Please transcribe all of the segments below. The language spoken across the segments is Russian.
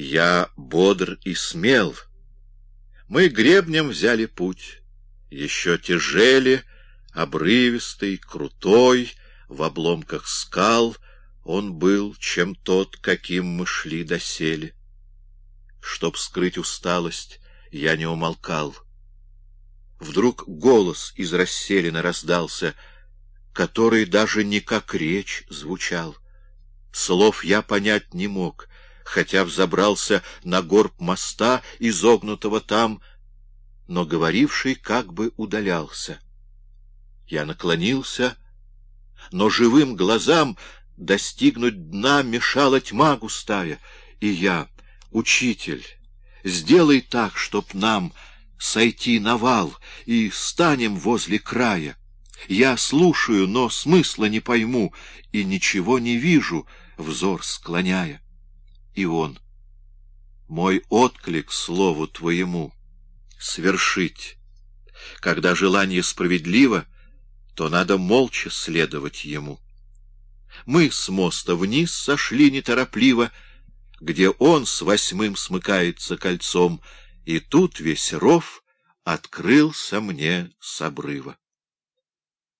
я бодр и смел. Мы гребнем взяли путь, еще тяжели, обрывистый, крутой, в обломках скал он был, чем тот, каким мы шли доселе. Чтоб скрыть усталость, я не умолкал. Вдруг голос из расселины раздался, который даже не как речь звучал. Слов я понять не мог, хотя взобрался на горб моста, изогнутого там, но говоривший как бы удалялся. Я наклонился, но живым глазам достигнуть дна мешала тьма густая, и я, учитель, сделай так, чтоб нам сойти на вал и станем возле края. Я слушаю, но смысла не пойму, и ничего не вижу, взор склоняя. И он, мой отклик слову твоему, свершить. Когда желание справедливо, то надо молча следовать ему. Мы с моста вниз сошли неторопливо, где он с восьмым смыкается кольцом, и тут весь ров открылся мне с обрыва.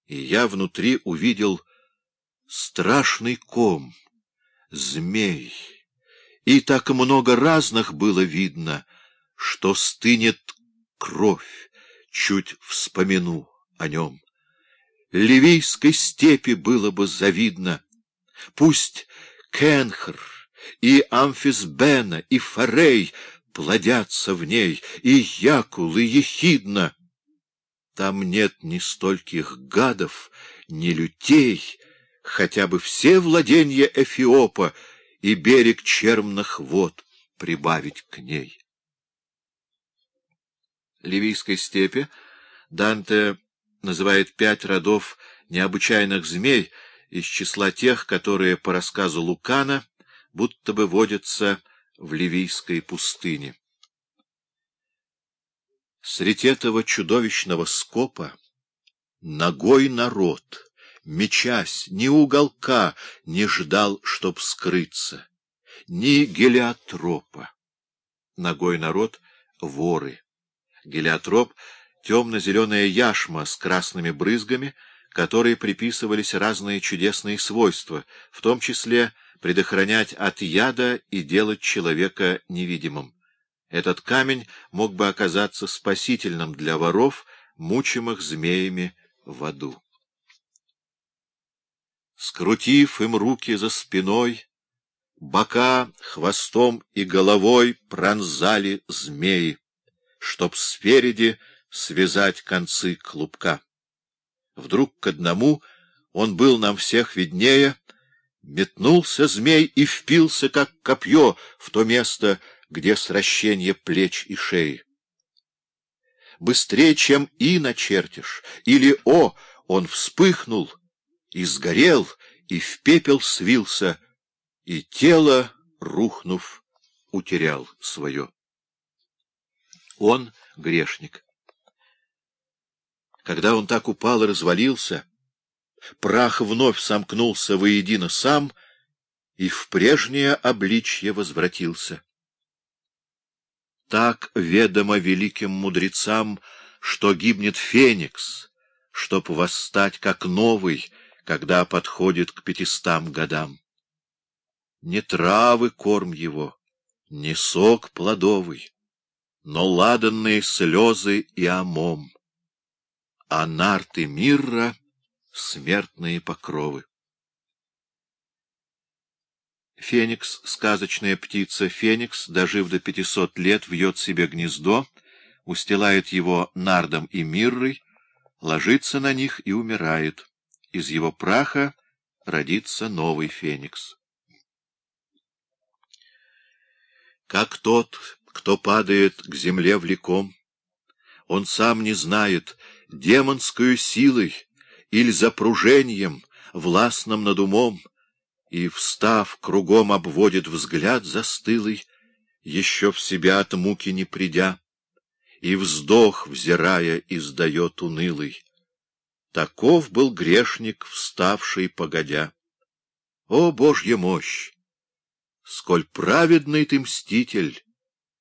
И я внутри увидел страшный ком, змей, и так много разных было видно, что стынет кровь, чуть вспомину о нем. Ливийской степи было бы завидно, пусть Кенхр и Амфисбена и Форей плодятся в ней, и Якул, и Ехидна. Там нет ни стольких гадов, ни лютей, хотя бы все владения Эфиопа и берег чермных вод прибавить к ней. Ливийской степи Данте называет пять родов необычайных змей из числа тех, которые, по рассказу Лукана, будто бы водятся в Ливийской пустыне. Среди этого чудовищного скопа ногой народ, мечась, ни уголка не ждал, чтоб скрыться, ни гелиотропа. Ногой народ — воры. Гелиотроп — темно-зеленая яшма с красными брызгами, которой приписывались разные чудесные свойства, в том числе предохранять от яда и делать человека невидимым. Этот камень мог бы оказаться спасительным для воров, мучимых змеями в аду. Скрутив им руки за спиной, бока хвостом и головой пронзали змеи чтоб спереди связать концы клубка. Вдруг к одному он был нам всех виднее, метнулся змей и впился, как копье, в то место, где сращение плеч и шеи. Быстрее, чем «и» начертишь, или «о», он вспыхнул и сгорел, и в пепел свился, и тело, рухнув, утерял свое. Он — грешник. Когда он так упал и развалился, прах вновь сомкнулся воедино сам и в прежнее обличье возвратился. Так ведомо великим мудрецам, что гибнет феникс, чтоб восстать как новый, когда подходит к пятистам годам. Не травы корм его, не сок плодовый, но ладанные слезы и омом, а нарты мирра — смертные покровы. Феникс, сказочная птица Феникс, дожив до пятисот лет, вьет себе гнездо, устилает его нардом и миррой, ложится на них и умирает. Из его праха родится новый Феникс. Как тот кто падает к земле влеком. Он сам не знает, демонскую силой или запружением, властным над умом, и, встав, кругом обводит взгляд застылый, еще в себя от муки не придя, и вздох, взирая, издает унылый. Таков был грешник, вставший погодя. О, Божья мощь! сколь праведный ты мститель!